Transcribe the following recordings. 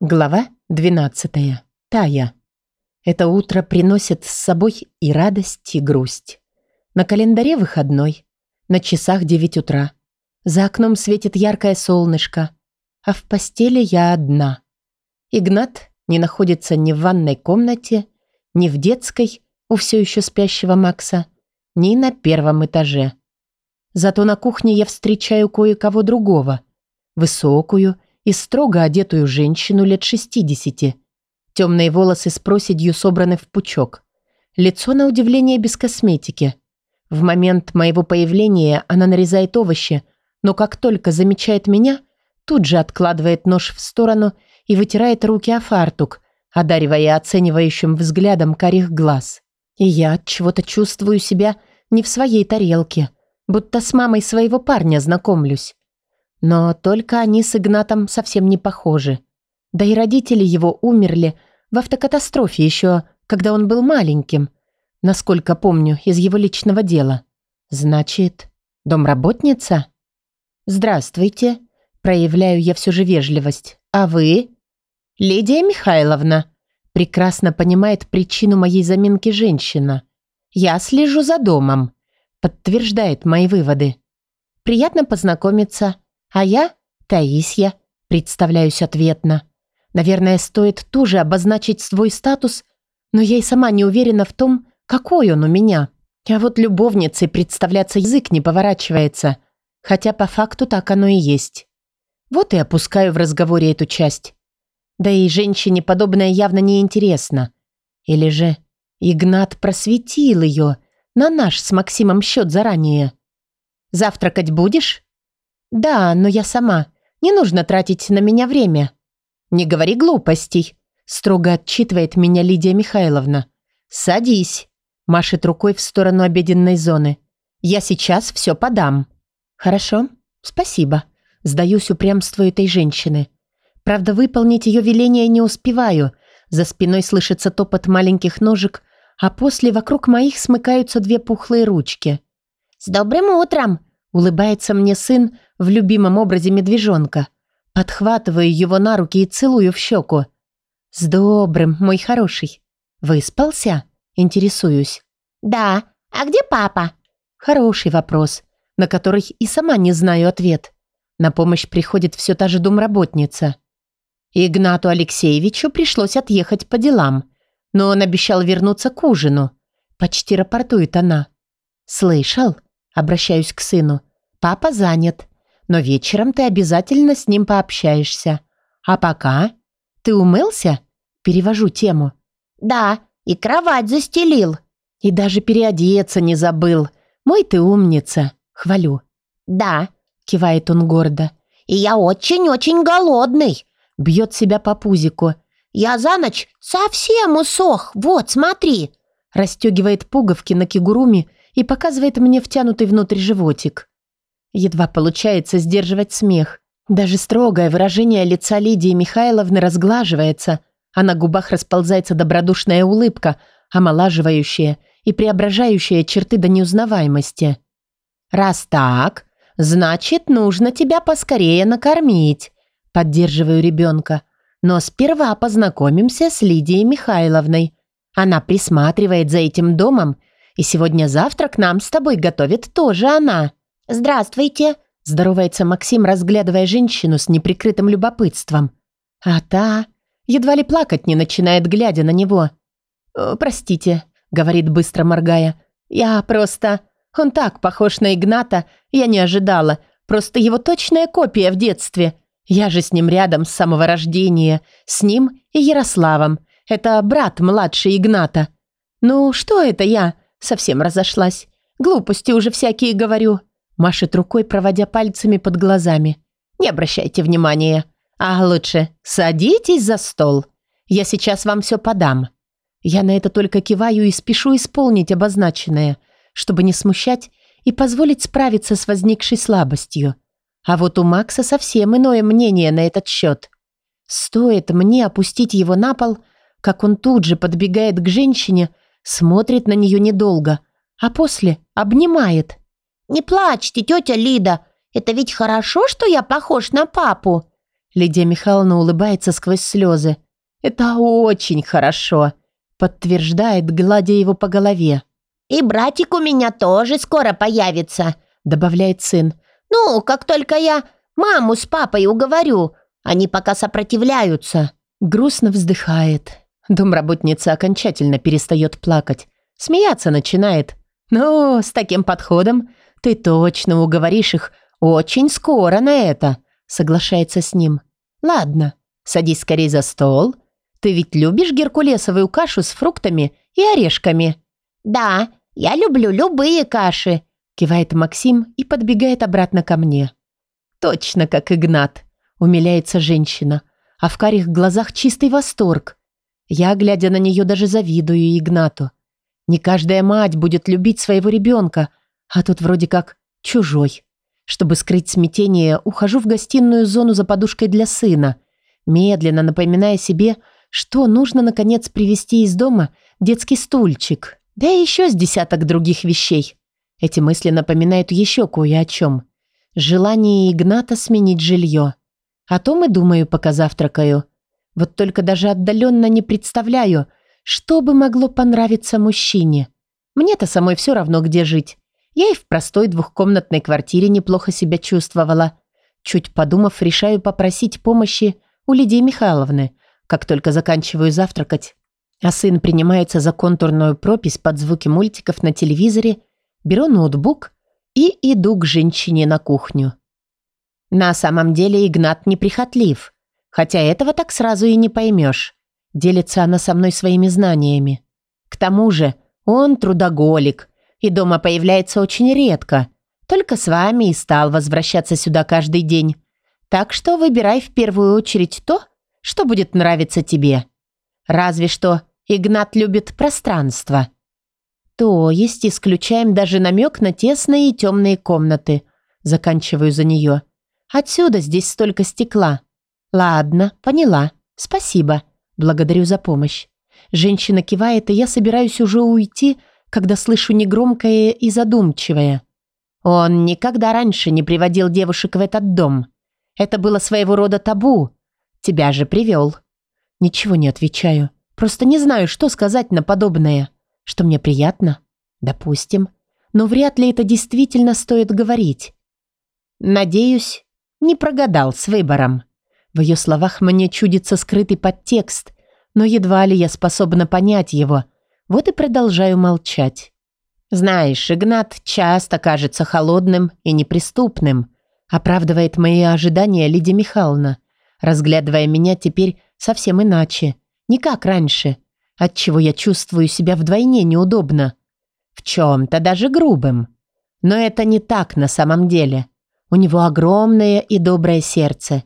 Глава 12. Тая. Это утро приносит с собой и радость, и грусть. На календаре выходной. На часах 9 утра. За окном светит яркое солнышко. А в постели я одна. Игнат не находится ни в ванной комнате, ни в детской у все еще спящего Макса, ни на первом этаже. Зато на кухне я встречаю кое-кого другого. Высокую, и строго одетую женщину лет 60. Темные волосы с проседью собраны в пучок. Лицо, на удивление, без косметики. В момент моего появления она нарезает овощи, но как только замечает меня, тут же откладывает нож в сторону и вытирает руки о фартук, одаривая оценивающим взглядом карих глаз. И я от чего-то чувствую себя не в своей тарелке, будто с мамой своего парня знакомлюсь. Но только они с Игнатом совсем не похожи. Да и родители его умерли в автокатастрофе еще, когда он был маленьким, насколько помню, из его личного дела. Значит, домработница? Здравствуйте. Проявляю я все же вежливость. А вы? Лидия Михайловна. Прекрасно понимает причину моей заминки женщина. Я слежу за домом. Подтверждает мои выводы. Приятно познакомиться. А я Таисья, представляюсь ответно. Наверное, стоит тоже обозначить свой статус, но я и сама не уверена в том, какой он у меня. А вот любовницей представляться язык не поворачивается, хотя по факту так оно и есть. Вот и опускаю в разговоре эту часть. Да и женщине подобное явно не интересно. Или же Игнат просветил ее на наш с Максимом счет заранее. «Завтракать будешь?» «Да, но я сама. Не нужно тратить на меня время». «Не говори глупостей», – строго отчитывает меня Лидия Михайловна. «Садись», – машет рукой в сторону обеденной зоны. «Я сейчас все подам». «Хорошо, спасибо». Сдаюсь упрямству этой женщины. Правда, выполнить ее веление не успеваю. За спиной слышится топот маленьких ножек, а после вокруг моих смыкаются две пухлые ручки. «С добрым утром!» – улыбается мне сын, в любимом образе медвежонка. Подхватываю его на руки и целую в щеку. «С добрым, мой хороший. Выспался?» Интересуюсь. «Да. А где папа?» Хороший вопрос, на который и сама не знаю ответ. На помощь приходит все та же домработница. Игнату Алексеевичу пришлось отъехать по делам, но он обещал вернуться к ужину. Почти рапортует она. «Слышал?» Обращаюсь к сыну. «Папа занят но вечером ты обязательно с ним пообщаешься. А пока... Ты умылся? Перевожу тему. Да, и кровать застелил. И даже переодеться не забыл. Мой ты умница. Хвалю. Да, кивает он гордо. И я очень-очень голодный. Бьет себя по пузику. Я за ночь совсем усох. Вот, смотри. Растегивает пуговки на кигуруми и показывает мне втянутый внутрь животик. Едва получается сдерживать смех. Даже строгое выражение лица Лидии Михайловны разглаживается, а на губах расползается добродушная улыбка, омолаживающая и преображающая черты до неузнаваемости. «Раз так, значит, нужно тебя поскорее накормить», поддерживаю ребенка. «Но сперва познакомимся с Лидией Михайловной. Она присматривает за этим домом, и сегодня завтрак нам с тобой готовит тоже она». «Здравствуйте!» – здоровается Максим, разглядывая женщину с неприкрытым любопытством. А та едва ли плакать не начинает, глядя на него. «Простите», – говорит быстро моргая. «Я просто... Он так похож на Игната, я не ожидала. Просто его точная копия в детстве. Я же с ним рядом с самого рождения. С ним и Ярославом. Это брат младший Игната. Ну, что это я? Совсем разошлась. Глупости уже всякие говорю. Машет рукой, проводя пальцами под глазами. «Не обращайте внимания. А лучше садитесь за стол. Я сейчас вам все подам». Я на это только киваю и спешу исполнить обозначенное, чтобы не смущать и позволить справиться с возникшей слабостью. А вот у Макса совсем иное мнение на этот счет. Стоит мне опустить его на пол, как он тут же подбегает к женщине, смотрит на нее недолго, а после обнимает – «Не плачьте, тетя Лида. Это ведь хорошо, что я похож на папу?» Лидия Михайловна улыбается сквозь слезы. «Это очень хорошо», — подтверждает, гладя его по голове. «И братик у меня тоже скоро появится», — добавляет сын. «Ну, как только я маму с папой уговорю, они пока сопротивляются». Грустно вздыхает. Домработница окончательно перестает плакать. Смеяться начинает. «Ну, с таким подходом ты точно уговоришь их очень скоро на это», соглашается с ним. «Ладно, садись скорее за стол. Ты ведь любишь геркулесовую кашу с фруктами и орешками?» «Да, я люблю любые каши», кивает Максим и подбегает обратно ко мне. «Точно как Игнат», умиляется женщина, а в карих глазах чистый восторг. Я, глядя на нее, даже завидую Игнату. Не каждая мать будет любить своего ребенка, а тут вроде как чужой. Чтобы скрыть смятение, ухожу в гостиную зону за подушкой для сына, медленно напоминая себе, что нужно, наконец, привезти из дома детский стульчик, да и еще с десяток других вещей. Эти мысли напоминают еще кое о чем. Желание Игната сменить жилье. О том и думаю, пока завтракаю. Вот только даже отдаленно не представляю, что бы могло понравиться мужчине. Мне-то самой все равно, где жить. Я и в простой двухкомнатной квартире неплохо себя чувствовала. Чуть подумав, решаю попросить помощи у Лидии Михайловны, как только заканчиваю завтракать. А сын принимается за контурную пропись под звуки мультиков на телевизоре, беру ноутбук и иду к женщине на кухню. На самом деле Игнат неприхотлив, хотя этого так сразу и не поймешь. Делится она со мной своими знаниями. К тому же он трудоголик и дома появляется очень редко. Только с вами и стал возвращаться сюда каждый день. Так что выбирай в первую очередь то, что будет нравиться тебе. Разве что Игнат любит пространство. То есть исключаем даже намек на тесные и темные комнаты. Заканчиваю за нее. Отсюда здесь столько стекла. Ладно, поняла. Спасибо. Благодарю за помощь. Женщина кивает, и я собираюсь уже уйти, когда слышу негромкое и задумчивое. Он никогда раньше не приводил девушек в этот дом. Это было своего рода табу. Тебя же привел. Ничего не отвечаю. Просто не знаю, что сказать на подобное. Что мне приятно? Допустим. Но вряд ли это действительно стоит говорить. Надеюсь, не прогадал с выбором. В ее словах мне чудится скрытый подтекст, но едва ли я способна понять его. Вот и продолжаю молчать. Знаешь, Игнат часто кажется холодным и неприступным, оправдывает мои ожидания Лидия Михайловна, разглядывая меня теперь совсем иначе, не как раньше, отчего я чувствую себя вдвойне неудобно. В чем-то даже грубым. Но это не так на самом деле. У него огромное и доброе сердце.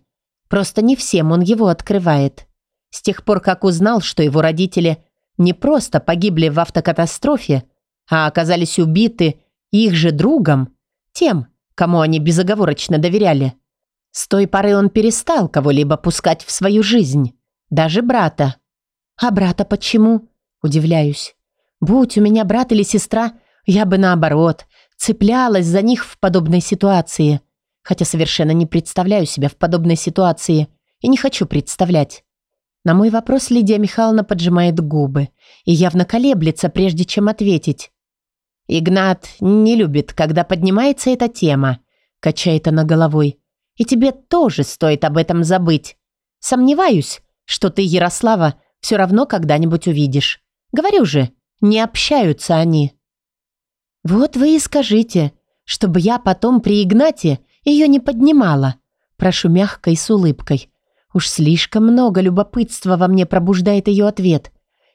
Просто не всем он его открывает. С тех пор, как узнал, что его родители не просто погибли в автокатастрофе, а оказались убиты их же другом, тем, кому они безоговорочно доверяли. С той поры он перестал кого-либо пускать в свою жизнь, даже брата. А брата почему? Удивляюсь. Будь у меня брат или сестра, я бы наоборот, цеплялась за них в подобной ситуации хотя совершенно не представляю себя в подобной ситуации и не хочу представлять. На мой вопрос Лидия Михайловна поджимает губы и явно колеблется, прежде чем ответить. «Игнат не любит, когда поднимается эта тема», – качает она головой. «И тебе тоже стоит об этом забыть. Сомневаюсь, что ты, Ярослава, все равно когда-нибудь увидишь. Говорю же, не общаются они». «Вот вы и скажите, чтобы я потом при Игнате ее не поднимала. Прошу мягко и с улыбкой. Уж слишком много любопытства во мне пробуждает ее ответ.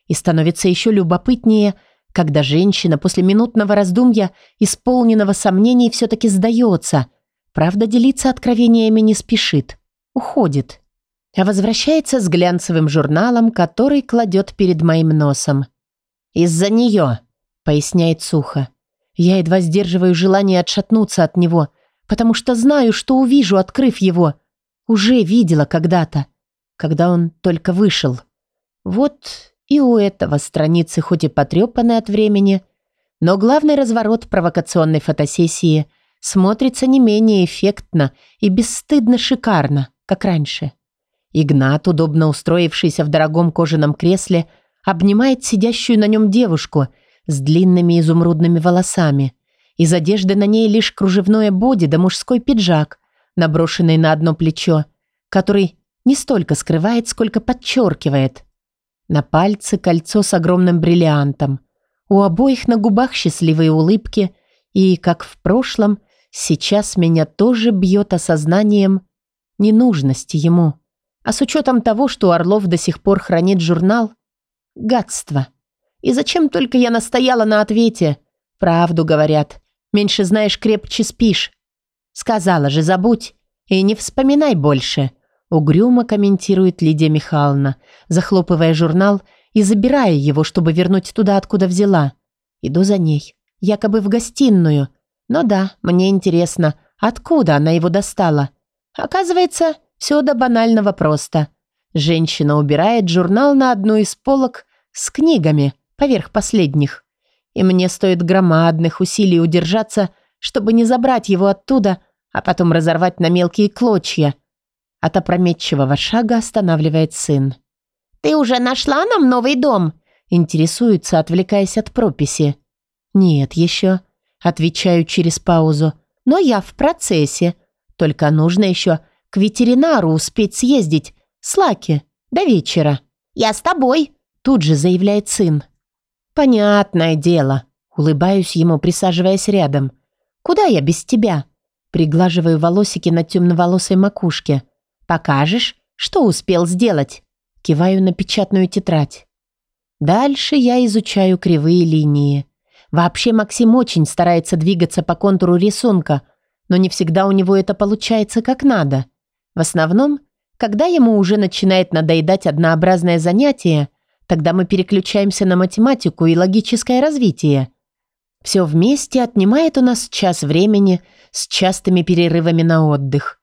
И становится еще любопытнее, когда женщина после минутного раздумья, исполненного сомнений, все-таки сдается. Правда, делиться откровениями не спешит. Уходит. А возвращается с глянцевым журналом, который кладет перед моим носом. «Из-за нее», — поясняет сухо. Я едва сдерживаю желание отшатнуться от него, потому что знаю, что увижу, открыв его. Уже видела когда-то, когда он только вышел. Вот и у этого страницы хоть и потрепаны от времени, но главный разворот провокационной фотосессии смотрится не менее эффектно и бесстыдно шикарно, как раньше. Игнат, удобно устроившийся в дорогом кожаном кресле, обнимает сидящую на нем девушку с длинными изумрудными волосами. Из одежды на ней лишь кружевное боди да мужской пиджак, наброшенный на одно плечо, который не столько скрывает, сколько подчеркивает. На пальце кольцо с огромным бриллиантом. У обоих на губах счастливые улыбки, и, как в прошлом, сейчас меня тоже бьет осознанием ненужности ему. А с учетом того, что Орлов до сих пор хранит журнал, гадство. И зачем только я настояла на ответе? Правду говорят. Меньше знаешь, крепче спишь. Сказала же, забудь и не вспоминай больше. Угрюмо комментирует Лидия Михайловна, захлопывая журнал и забирая его, чтобы вернуть туда, откуда взяла. Иду за ней, якобы в гостиную. Но да, мне интересно, откуда она его достала. Оказывается, все до банального просто. Женщина убирает журнал на одну из полок с книгами, поверх последних. И мне стоит громадных усилий удержаться, чтобы не забрать его оттуда, а потом разорвать на мелкие клочья. От опрометчивого шага останавливает сын. «Ты уже нашла нам новый дом?» Интересуется, отвлекаясь от прописи. «Нет еще», — отвечаю через паузу. «Но я в процессе. Только нужно еще к ветеринару успеть съездить. С Лаки. До вечера. Я с тобой. Тут же заявляет сын. Понятное дело. Улыбаюсь ему, присаживаясь рядом. Куда я без тебя? Приглаживаю волосики на темноволосой макушке. Покажешь, что успел сделать? Киваю на печатную тетрадь. Дальше я изучаю кривые линии. Вообще Максим очень старается двигаться по контуру рисунка, но не всегда у него это получается как надо. В основном, когда ему уже начинает надоедать однообразное занятие, тогда мы переключаемся на математику и логическое развитие. Все вместе отнимает у нас час времени с частыми перерывами на отдых.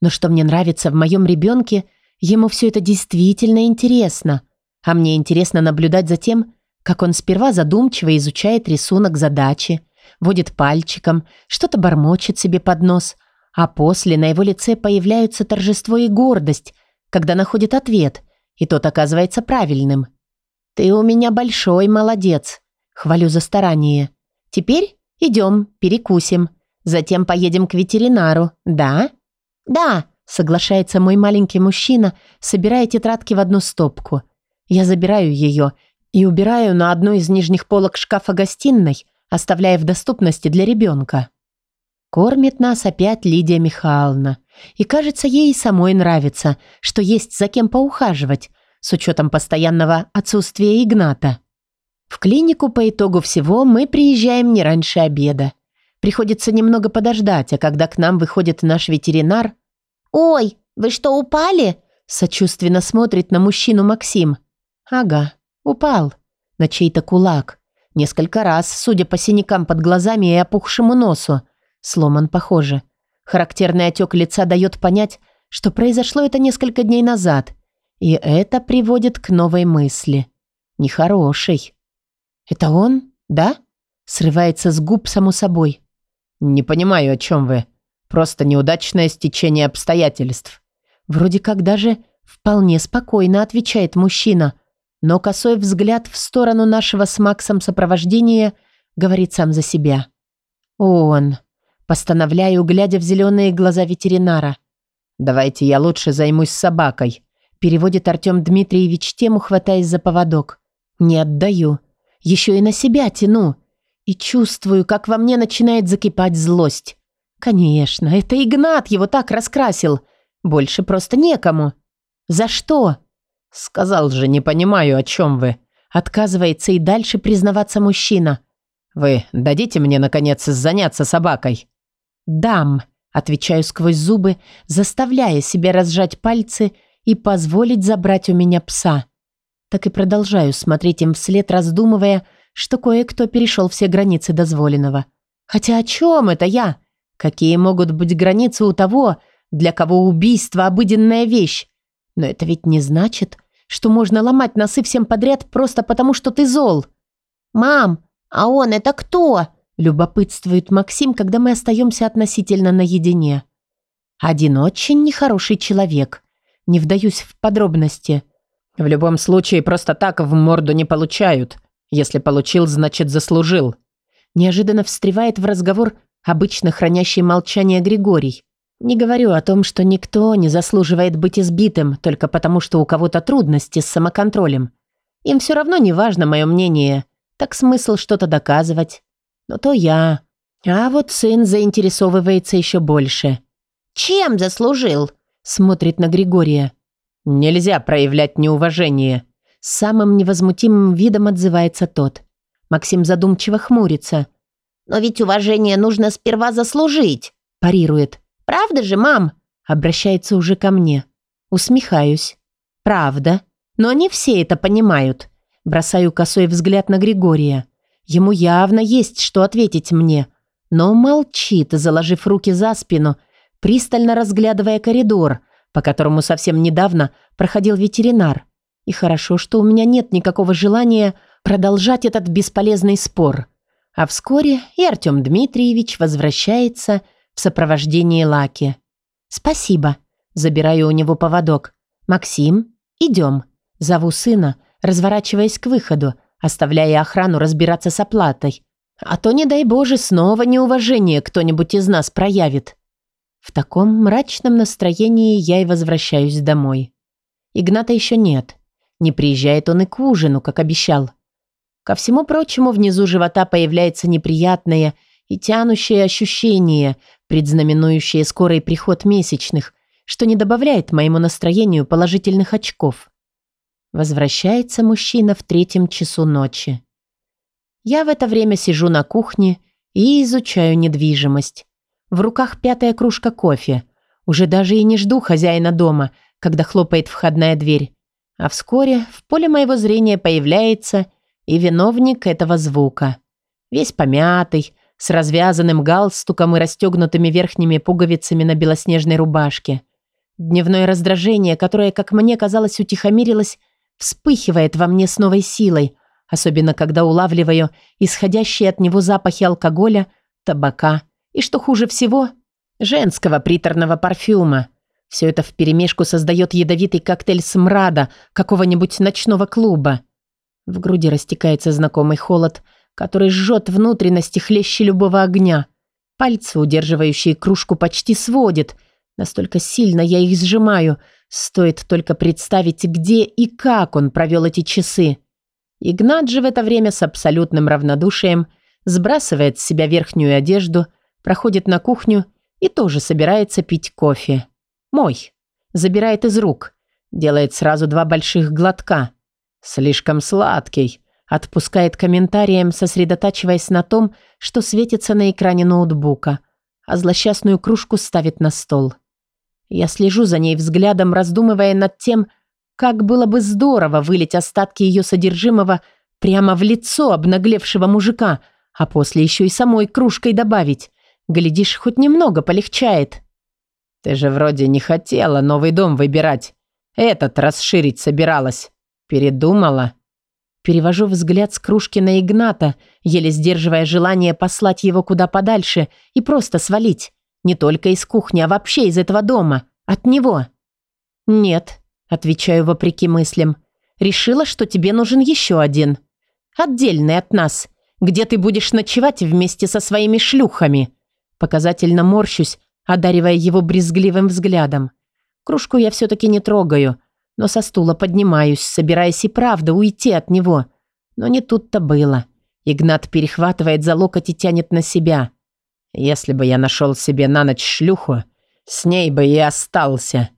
Но что мне нравится в моем ребенке, ему все это действительно интересно. А мне интересно наблюдать за тем, как он сперва задумчиво изучает рисунок задачи, водит пальчиком, что-то бормочет себе под нос, а после на его лице появляются торжество и гордость, когда находит ответ, и тот оказывается правильным. «Ты у меня большой молодец», — хвалю за старание. «Теперь идем, перекусим. Затем поедем к ветеринару, да?» «Да», — соглашается мой маленький мужчина, собирая тетрадки в одну стопку. Я забираю ее и убираю на одну из нижних полок шкафа гостиной, оставляя в доступности для ребенка. Кормит нас опять Лидия Михайловна. И кажется, ей самой нравится, что есть за кем поухаживать, с учетом постоянного отсутствия Игната. В клинику по итогу всего мы приезжаем не раньше обеда. Приходится немного подождать, а когда к нам выходит наш ветеринар... «Ой, вы что, упали?» Сочувственно смотрит на мужчину Максим. «Ага, упал. На чей-то кулак. Несколько раз, судя по синякам под глазами и опухшему носу. Сломан, похоже. Характерный отек лица дает понять, что произошло это несколько дней назад. И это приводит к новой мысли. Нехорошей. «Это он? Да?» Срывается с губ само собой. «Не понимаю, о чем вы. Просто неудачное стечение обстоятельств». Вроде как даже вполне спокойно отвечает мужчина, но косой взгляд в сторону нашего с Максом сопровождения говорит сам за себя. «Он...» Постановляю, глядя в зеленые глаза ветеринара. «Давайте я лучше займусь собакой», переводит Артем Дмитриевич тему, хватаясь за поводок. «Не отдаю. Еще и на себя тяну. И чувствую, как во мне начинает закипать злость. Конечно, это Игнат его так раскрасил. Больше просто некому. За что?» «Сказал же, не понимаю, о чем вы». Отказывается и дальше признаваться мужчина. «Вы дадите мне, наконец, заняться собакой?» «Дам», — отвечаю сквозь зубы, заставляя себя разжать пальцы и позволить забрать у меня пса. Так и продолжаю смотреть им вслед, раздумывая, что кое-кто перешел все границы дозволенного. Хотя о чем это я? Какие могут быть границы у того, для кого убийство – обыденная вещь? Но это ведь не значит, что можно ломать носы всем подряд просто потому, что ты зол. «Мам, а он это кто?» Любопытствует Максим, когда мы остаемся относительно наедине. Один очень нехороший человек. Не вдаюсь в подробности. В любом случае, просто так в морду не получают. Если получил, значит заслужил. Неожиданно встревает в разговор обычно хранящий молчание Григорий. Не говорю о том, что никто не заслуживает быть избитым только потому, что у кого-то трудности с самоконтролем. Им все равно не важно мое мнение. Так смысл что-то доказывать. Но то я. А вот сын заинтересовывается еще больше. «Чем заслужил?» Смотрит на Григория. «Нельзя проявлять неуважение». Самым невозмутимым видом отзывается тот. Максим задумчиво хмурится. «Но ведь уважение нужно сперва заслужить», парирует. «Правда же, мам?» Обращается уже ко мне. Усмехаюсь. «Правда. Но не все это понимают». Бросаю косой взгляд на Григория. Ему явно есть что ответить мне. Но молчит, заложив руки за спину, пристально разглядывая коридор, по которому совсем недавно проходил ветеринар. И хорошо, что у меня нет никакого желания продолжать этот бесполезный спор. А вскоре и Артем Дмитриевич возвращается в сопровождении Лаки. «Спасибо», – забираю у него поводок. «Максим, идем». Зову сына, разворачиваясь к выходу, оставляя охрану разбираться с оплатой. А то, не дай Боже, снова неуважение кто-нибудь из нас проявит. В таком мрачном настроении я и возвращаюсь домой. Игната еще нет. Не приезжает он и к ужину, как обещал. Ко всему прочему, внизу живота появляется неприятное и тянущее ощущение, предзнаменующее скорый приход месячных, что не добавляет моему настроению положительных очков. Возвращается мужчина в третьем часу ночи. Я в это время сижу на кухне и изучаю недвижимость. В руках пятая кружка кофе. Уже даже и не жду хозяина дома, когда хлопает входная дверь. А вскоре в поле моего зрения появляется и виновник этого звука. Весь помятый, с развязанным галстуком и расстегнутыми верхними пуговицами на белоснежной рубашке. Дневное раздражение, которое, как мне казалось, утихомирилось, вспыхивает во мне с новой силой, особенно когда улавливаю исходящие от него запахи алкоголя, табака и, что хуже всего, женского приторного парфюма. Все это вперемешку создает ядовитый коктейль смрада какого-нибудь ночного клуба. В груди растекается знакомый холод, который жжет внутренности хлеще любого огня. Пальцы, удерживающие кружку, почти сводит. Настолько сильно я их сжимаю. Стоит только представить, где и как он провел эти часы. Игнат же в это время с абсолютным равнодушием сбрасывает с себя верхнюю одежду, проходит на кухню и тоже собирается пить кофе. Мой. Забирает из рук. Делает сразу два больших глотка. Слишком сладкий. Отпускает комментарием, сосредотачиваясь на том, что светится на экране ноутбука, а злосчастную кружку ставит на стол. Я слежу за ней взглядом, раздумывая над тем, как было бы здорово вылить остатки ее содержимого прямо в лицо обнаглевшего мужика, а после еще и самой кружкой добавить. Глядишь, хоть немного полегчает. «Ты же вроде не хотела новый дом выбирать. Этот расширить собиралась. Передумала?» Перевожу взгляд с кружки на Игната, еле сдерживая желание послать его куда подальше и просто свалить. Не только из кухни, а вообще из этого дома. От него. «Нет», — отвечаю вопреки мыслям. «Решила, что тебе нужен еще один. Отдельный от нас, где ты будешь ночевать вместе со своими шлюхами». Показательно морщусь, одаривая его брезгливым взглядом. Кружку я все-таки не трогаю, но со стула поднимаюсь, собираясь и правда уйти от него. Но не тут-то было. Игнат перехватывает за локоть и тянет на себя. «Если бы я нашел себе на ночь шлюху, с ней бы и остался».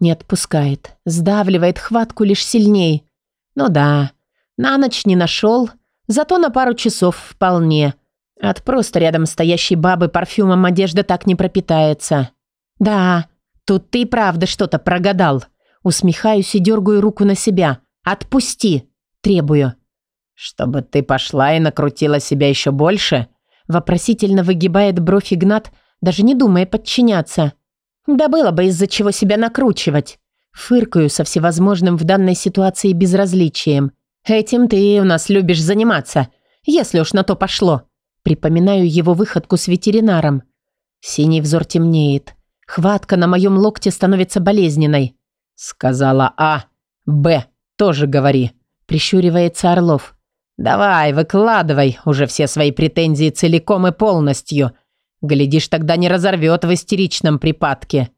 Не отпускает, сдавливает хватку лишь сильней. Ну да, на ночь не нашел, зато на пару часов вполне. От просто рядом стоящей бабы парфюмом одежда так не пропитается. Да, тут ты и правда что-то прогадал. Усмехаюсь и дергаю руку на себя. «Отпусти!» Требую. «Чтобы ты пошла и накрутила себя еще больше?» Вопросительно выгибает бровь Игнат, даже не думая подчиняться. «Да было бы из-за чего себя накручивать!» Фыркаю со всевозможным в данной ситуации безразличием. «Этим ты у нас любишь заниматься, если уж на то пошло!» Припоминаю его выходку с ветеринаром. Синий взор темнеет. Хватка на моем локте становится болезненной. Сказала А. Б. Тоже говори. Прищуривается Орлов. Давай, выкладывай уже все свои претензии целиком и полностью. Глядишь, тогда не разорвет в истеричном припадке.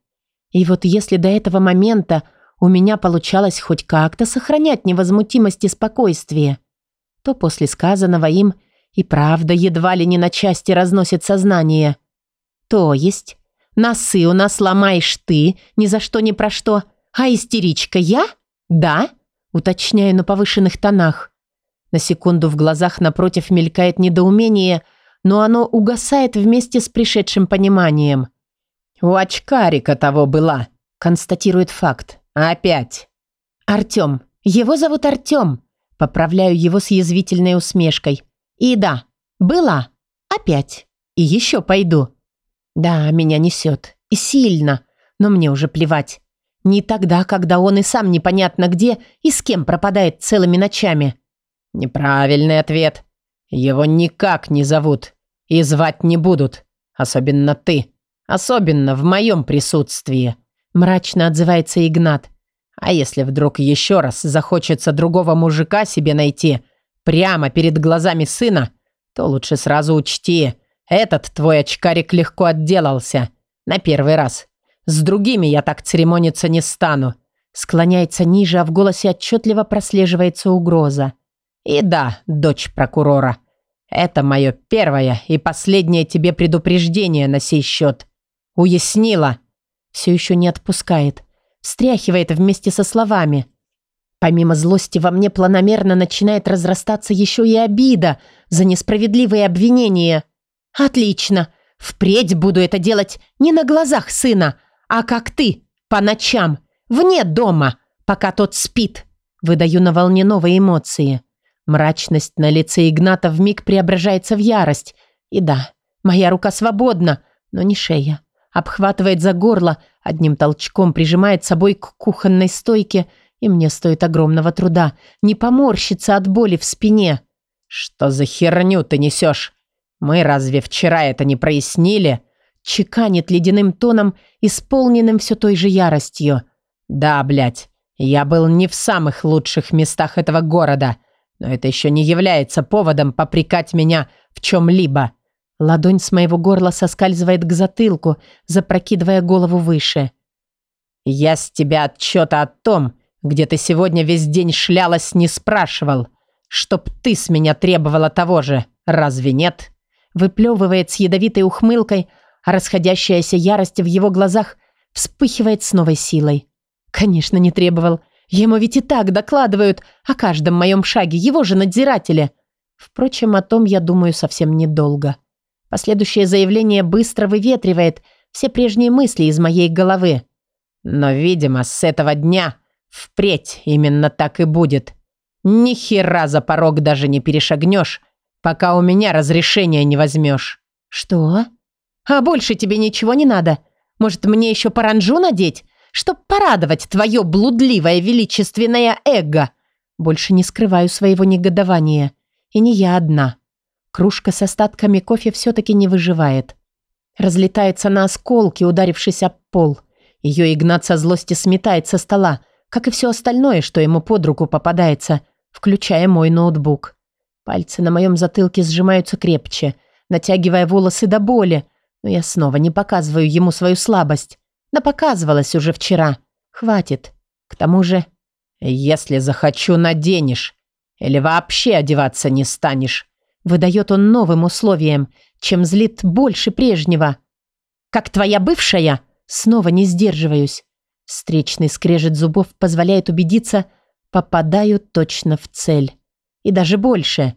И вот если до этого момента у меня получалось хоть как-то сохранять невозмутимость и спокойствие, то после сказанного им и правда едва ли не на части разносит сознание. То есть, носы у нас ломаешь ты, ни за что ни про что, а истеричка я? Да? Уточняю на повышенных тонах. На секунду в глазах напротив мелькает недоумение, но оно угасает вместе с пришедшим пониманием. «У очкарика того была», — констатирует факт. «Опять». «Артем. Его зовут Артем». Поправляю его с язвительной усмешкой. «И да, была. Опять. И еще пойду». Да, меня несет. И сильно. Но мне уже плевать. Не тогда, когда он и сам непонятно где и с кем пропадает целыми ночами. Неправильный ответ. Его никак не зовут. И звать не будут. Особенно ты. Особенно в моем присутствии. Мрачно отзывается Игнат. А если вдруг еще раз захочется другого мужика себе найти прямо перед глазами сына, то лучше сразу учти, этот твой очкарик легко отделался. На первый раз. С другими я так церемониться не стану. Склоняется ниже, а в голосе отчетливо прослеживается угроза. И да, дочь прокурора. Это мое первое и последнее тебе предупреждение на сей счет. Уяснила. Все еще не отпускает. Встряхивает вместе со словами. Помимо злости во мне планомерно начинает разрастаться еще и обида за несправедливые обвинения. Отлично. Впредь буду это делать не на глазах сына, а как ты, по ночам, вне дома, пока тот спит. Выдаю на волне новые эмоции. Мрачность на лице Игната вмиг преображается в ярость. И да, моя рука свободна, но не шея. Обхватывает за горло, одним толчком прижимает собой к кухонной стойке, и мне стоит огромного труда не поморщиться от боли в спине. «Что за херню ты несешь? Мы разве вчера это не прояснили?» Чеканит ледяным тоном, исполненным все той же яростью. «Да, блядь, я был не в самых лучших местах этого города, но это еще не является поводом попрекать меня в чем-либо». Ладонь с моего горла соскальзывает к затылку, запрокидывая голову выше. «Я с тебя отчета о том, где ты сегодня весь день шлялась, не спрашивал. Чтоб ты с меня требовала того же, разве нет?» Выплевывает с ядовитой ухмылкой, а расходящаяся ярость в его глазах вспыхивает с новой силой. Конечно, не требовал. Ему ведь и так докладывают о каждом моем шаге его же надзиратели. Впрочем, о том я думаю совсем недолго. Последующее заявление быстро выветривает все прежние мысли из моей головы. Но, видимо, с этого дня впредь именно так и будет. Ни хера за порог даже не перешагнешь, пока у меня разрешения не возьмешь. Что? А больше тебе ничего не надо? Может, мне еще паранжу надеть, чтоб порадовать твое блудливое величественное эго? Больше не скрываю своего негодования. И не я одна. Кружка с остатками кофе все-таки не выживает. Разлетается на осколки, ударившись об пол. Ее Игнат со злости сметает со стола, как и все остальное, что ему под руку попадается, включая мой ноутбук. Пальцы на моем затылке сжимаются крепче, натягивая волосы до боли, но я снова не показываю ему свою слабость. Да показывалась уже вчера. Хватит. К тому же, если захочу, наденешь. Или вообще одеваться не станешь. Выдает он новым условием, чем злит больше прежнего. Как твоя бывшая? Снова не сдерживаюсь. Встречный скрежет зубов позволяет убедиться, попадаю точно в цель. И даже больше.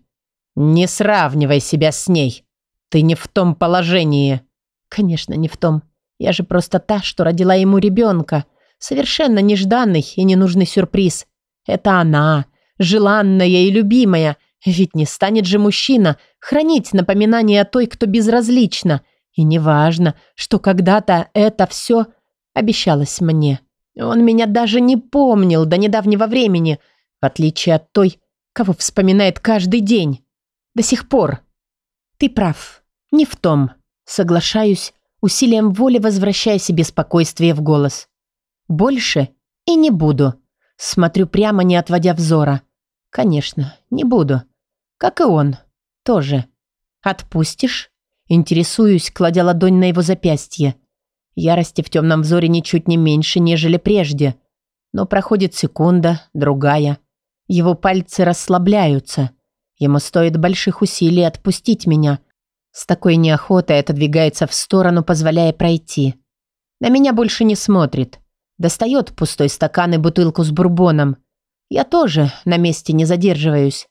Не сравнивай себя с ней. Ты не в том положении. Конечно, не в том. Я же просто та, что родила ему ребенка. Совершенно нежданный и ненужный сюрприз. Это она, желанная и любимая. Ведь не станет же мужчина хранить напоминание о той, кто безразлична. И неважно, что когда-то это все обещалось мне. Он меня даже не помнил до недавнего времени, в отличие от той, кого вспоминает каждый день. До сих пор. Ты прав. Не в том. Соглашаюсь, усилием воли возвращая себе спокойствие в голос. Больше И не буду. Смотрю прямо, не отводя взора. Конечно, не буду. Как и он. Тоже. Отпустишь? Интересуюсь, кладя ладонь на его запястье. Ярости в темном взоре ничуть не меньше, нежели прежде. Но проходит секунда, другая. Его пальцы расслабляются. Ему стоит больших усилий отпустить меня. С такой неохотой отодвигается в сторону, позволяя пройти. На меня больше не смотрит. Достает пустой стакан и бутылку с бурбоном. Я тоже на месте не задерживаюсь.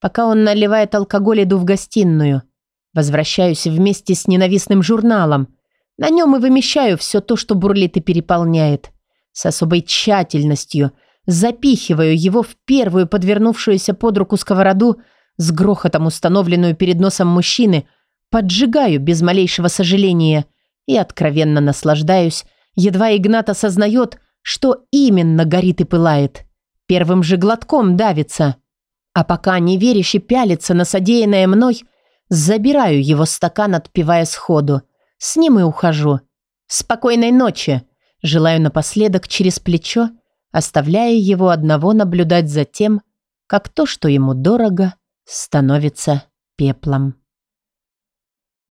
Пока он наливает алкоголь, иду в гостиную. Возвращаюсь вместе с ненавистным журналом. На нем и вымещаю все то, что бурлит и переполняет. С особой тщательностью запихиваю его в первую подвернувшуюся под руку сковороду с грохотом, установленную перед носом мужчины, поджигаю без малейшего сожаления и откровенно наслаждаюсь, едва Игнат осознает, что именно горит и пылает. Первым же глотком давится. А пока неверяще пялится на содеянное мной, забираю его стакан, отпивая сходу. С ним и ухожу. Спокойной ночи. Желаю напоследок через плечо, оставляя его одного наблюдать за тем, как то, что ему дорого, становится пеплом.